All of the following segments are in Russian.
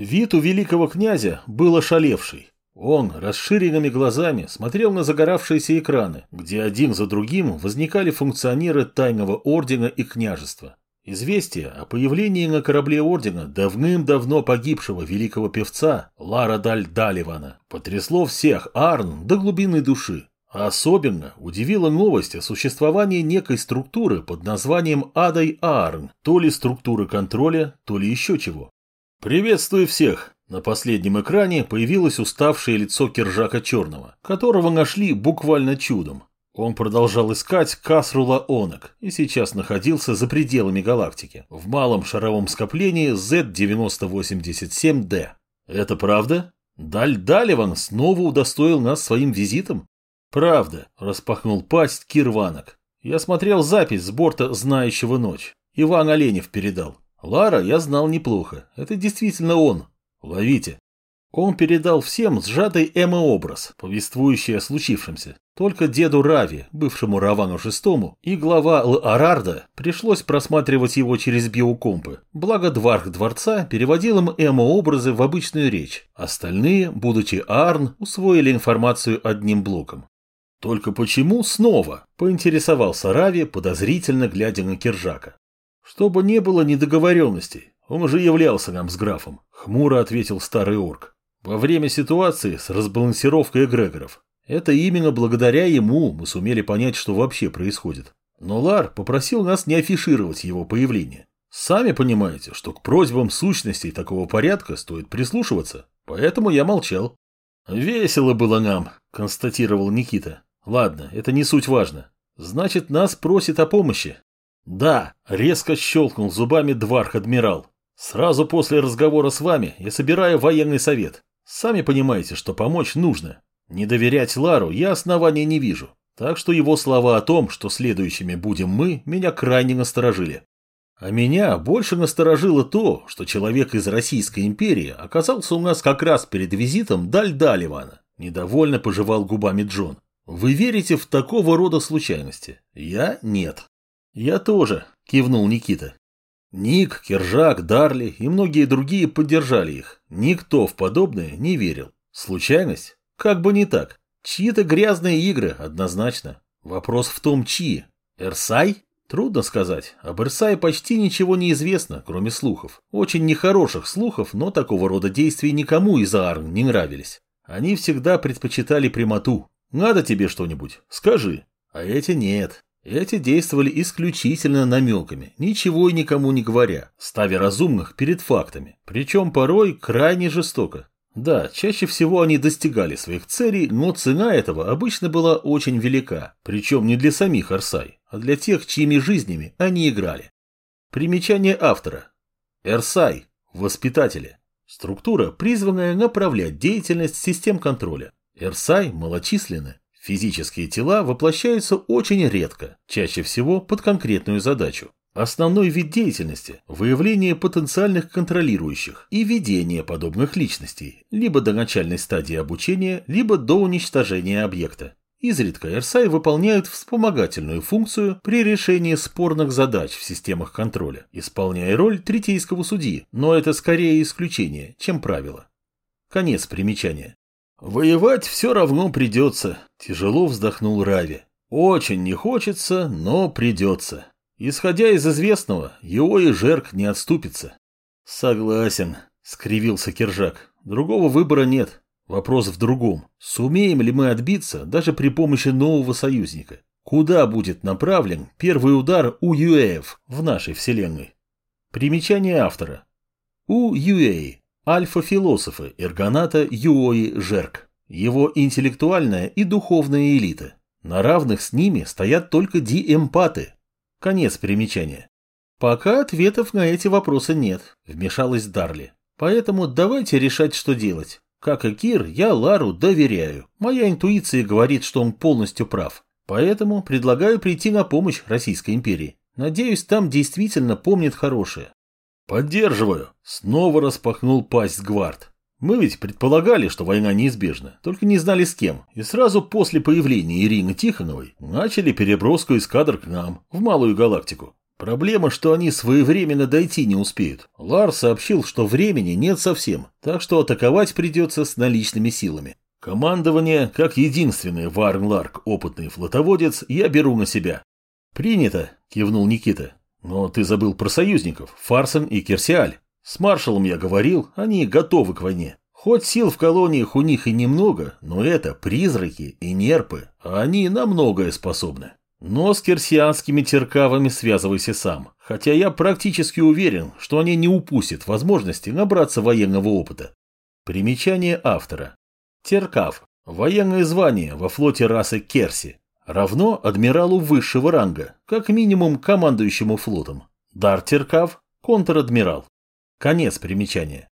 Вид у великого князя был ошалевший. Он расширенными глазами смотрел на загоравшиеся экраны, где один за другим возникали функционеры тайного ордена и княжества. Известие о появлении на корабле ордена давным-давно погибшего великого певца Лара Даль Даливана потрясло всех Арн до глубины души. А особенно удивила новость о существовании некой структуры под названием Адай Арн, то ли структуры контроля, то ли еще чего. «Приветствую всех!» На последнем экране появилось уставшее лицо Киржака Черного, которого нашли буквально чудом. Он продолжал искать Касрула Онок и сейчас находился за пределами галактики, в малом шаровом скоплении Z9087D. Это правда? Даль Далеван снова удостоил нас своим визитом? Правда, распахнул пасть Кирванок. Я смотрел запись с борта «Знающего ночь». Иван Оленев передал. Лара я знал неплохо. Это действительно он. Ловите. Он передал всем сжатый эмо-образ, повествующий о случившемся. Только деду Рави, бывшему Равану VI, и глава Л-Арарда пришлось просматривать его через биокомпы, благо Дварх Дворца переводил им эмо-образы в обычную речь. Остальные, будучи Арн, усвоили информацию одним блоком. Только почему снова? Поинтересовался Рави, подозрительно глядя на Киржака. Чтобы не было недоговоренностей, он уже являлся нам с графом, хмуро ответил старый орк. Во время ситуации с разбалансировкой эгрегоров. Это именно благодаря ему мы сумели понять, что вообще происходит. Но Лар попросил нас не афишировать его появление. Сами понимаете, что к просьбам сущностей такого порядка стоит прислушиваться, поэтому я молчал. «Весело было нам», — констатировал Никита. «Ладно, это не суть важно. Значит, нас просит о помощи». «Да», — резко щелкнул зубами Дварх-адмирал. «Сразу после разговора с вами я собираю военный совет. Сами понимаете, что помочь нужно. Не доверять Лару я основания не вижу. Так что его слова о том, что следующими будем мы, меня крайне насторожили. А меня больше насторожило то, что человек из Российской империи оказался у нас как раз перед визитом Даль Даливана. Недовольно пожевал губами Джон. Вы верите в такого рода случайности? Я нет. Я тоже, кивнул Никита. Ник, Кержак, Дарли и многие другие поддержали их. Никто в подобное не верил. Случайность? Как бы не так. Чьи-то грязные игры, однозначно. Вопрос в том, чьи. Эрсай? Трудно сказать. Об Эрсае почти ничего не известно, кроме слухов. Очень нехороших слухов, но такого рода действия никому из Аарн не нравились. Они всегда предпочитали прямоту. Надо тебе что-нибудь? Скажи. А эти нет. Эти действовали исключительно намеками, ничего и никому не говоря, ставя разумных перед фактами, причем порой крайне жестоко. Да, чаще всего они достигали своих целей, но цена этого обычно была очень велика, причем не для самих Арсай, а для тех, чьими жизнями они играли. Примечание автора. Эрсай. Воспитатели. Структура, призванная направлять деятельность систем контроля. Эрсай малочисленны, Физические тела воплощаются очень редко, чаще всего под конкретную задачу. Основной вид деятельности – выявление потенциальных контролирующих и ведение подобных личностей, либо до начальной стадии обучения, либо до уничтожения объекта. Изредка РСАИ выполняют вспомогательную функцию при решении спорных задач в системах контроля, исполняя роль третейского судьи, но это скорее исключение, чем правило. Конец примечания. «Воевать все равно придется», – тяжело вздохнул Рави. «Очень не хочется, но придется. Исходя из известного, его и Жерк не отступится». «Согласен», – скривился Киржак. «Другого выбора нет. Вопрос в другом. Сумеем ли мы отбиться даже при помощи нового союзника? Куда будет направлен первый удар у ЮЭФ в нашей вселенной?» Примечание автора. У ЮЭ Альфа-философы Эргоната Юои Жерк. Его интеллектуальная и духовная элита. На равных с ними стоят только диэмпаты. Конец примечания. Пока ответов на эти вопросы нет, вмешалась Дарли. Поэтому давайте решать, что делать. Как и Кир, я Лару доверяю. Моя интуиция говорит, что он полностью прав. Поэтому предлагаю прийти на помощь Российской империи. Надеюсь, там действительно помнят хорошее. «Поддерживаю!» — снова распахнул пасть Гвард. «Мы ведь предполагали, что война неизбежна, только не знали с кем, и сразу после появления Ирины Тихоновой начали переброску эскадр к нам, в Малую Галактику. Проблема, что они своевременно дойти не успеют. Лар сообщил, что времени нет совсем, так что атаковать придется с наличными силами. Командование, как единственный Варнларк опытный флотоводец, я беру на себя. Принято, кивнул Никита. Но ты забыл про союзников, Фарсон и Керсиаль. С маршалом я говорил, они готовы к войне. Хоть сил в колониях у них и немного, но это призраки и нерпы, а они на многое способны. Но с керсианскими теркавами связывайся сам, хотя я практически уверен, что они не упустят возможности набраться военного опыта. Примечание автора. Теркав – военное звание во флоте расы Керси, равно адмиралу высшего ранга, как минимум командующему флотом. Дар Теркав – контр-адмирал. Конец примечания.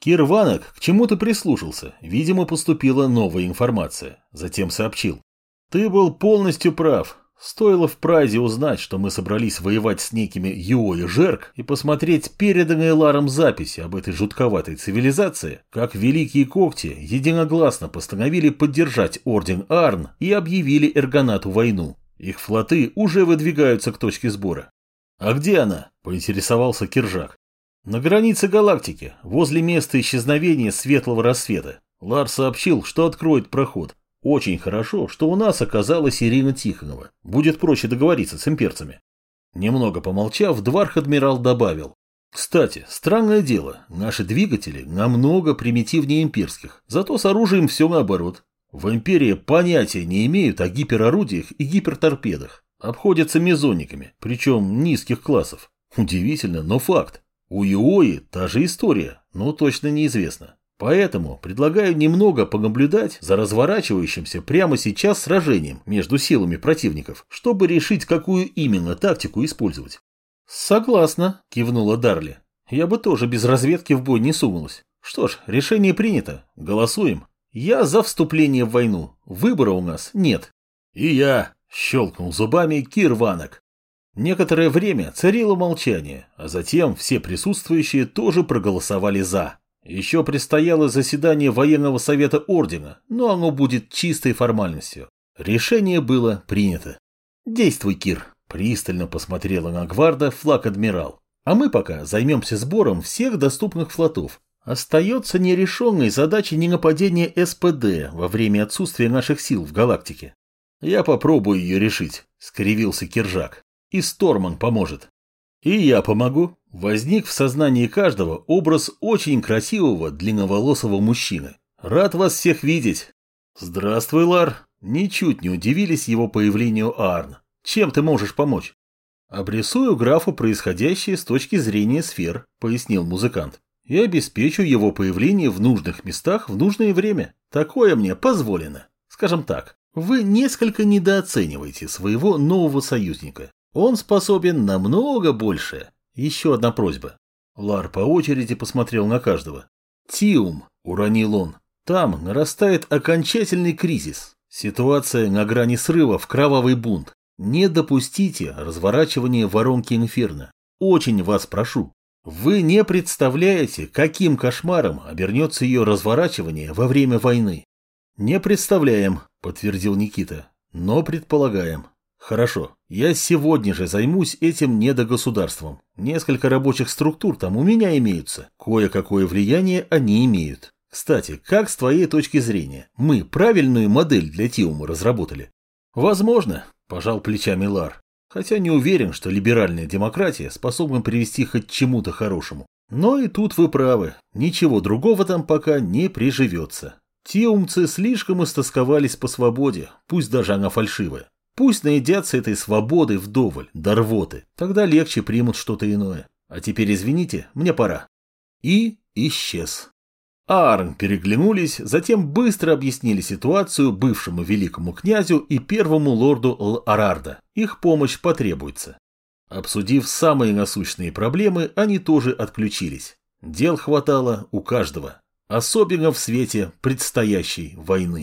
Кирванок к чему-то прислушался, видимо, поступила новая информация. Затем сообщил. Ты был полностью прав. Стоило в Прайзе узнать, что мы собрались воевать с некими Юо и Жерк и посмотреть переданные Ларом записи об этой жутковатой цивилизации, как Великие Когти единогласно постановили поддержать Орден Арн и объявили Эргонату войну. Их флоты уже выдвигаются к точке сбора. «А где она?» – поинтересовался Киржак. «На границе галактики, возле места исчезновения светлого рассвета. Лар сообщил, что откроет проход. Очень хорошо, что у нас оказалась Ирина Тихонова. Будет проще договориться с имперцами. Немного помолчав, Дварх-адмирал добавил. Кстати, странное дело, наши двигатели намного примитивнее имперских, зато с оружием все наоборот. В империи понятия не имеют о гиперорудиях и гиперторпедах. Обходятся мезонниками, причем низких классов. Удивительно, но факт. У Иои та же история, но точно неизвестно. Поэтому предлагаю немного понаблюдать за разворачивающимся прямо сейчас сражением между силами противников, чтобы решить, какую именно тактику использовать. Согласна, кивнула Дарли. Я бы тоже без разведки в бой не сунулась. Что ж, решение принято. Голосуем. Я за вступление в войну. Выбора у нас нет. И я, щелкнул зубами Кир Ванок. Некоторое время царило молчание, а затем все присутствующие тоже проголосовали «за». Еще предстояло заседание военного совета ордена, но оно будет чистой формальностью. Решение было принято. «Действуй, Кир», – пристально посмотрела на Гварда флаг-адмирал. «А мы пока займемся сбором всех доступных флотов. Остается нерешенной задача ненападения СПД во время отсутствия наших сил в галактике». «Я попробую ее решить», – скривился Киржак. «И Сторман поможет». «И я помогу», Возник в сознании каждого образ очень красивого длинноволосого мужчины. Рад вас всех видеть. Здравствуй, Лар. Ничуть не удивились его появлению Арн. Чем ты можешь помочь? Обрисую графу происходящее с точки зрения сфер, пояснил музыкант. И обеспечу его появление в нужных местах в нужное время. Такое мне позволено. Скажем так, вы несколько недооцениваете своего нового союзника. Он способен на много большее. Еще одна просьба. Лар по очереди посмотрел на каждого. «Тиум», — уронил он, — «там нарастает окончательный кризис. Ситуация на грани срыва в кровавый бунт. Не допустите разворачивания воронки инферно. Очень вас прошу. Вы не представляете, каким кошмаром обернется ее разворачивание во время войны. Не представляем, подтвердил Никита, но предполагаем. Хорошо, я сегодня же займусь этим недогосударством. Несколько рабочих структур там у меня имеются. Кое-какое влияние они имеют. Кстати, как с твоей точки зрения, мы правильную модель для Тиума разработали? Возможно, пожал плечами Лар. Хотя не уверен, что либеральная демократия способна привести хоть к чему-то хорошему. Но и тут вы правы, ничего другого там пока не приживется. Тиумцы слишком истосковались по свободе, пусть даже она фальшивая. Пусть наедятся этой свободы вдоволь, до рвоты. Тогда легче примут что-то иное. А теперь извините, мне пора. И исчез. Арн переглянулись, затем быстро объяснили ситуацию бывшему великому князю и первому лорду Л-Арарда. Их помощь потребуется. Обсудив самые насущные проблемы, они тоже отключились. Дел хватало у каждого, особенно в свете предстоящей войны.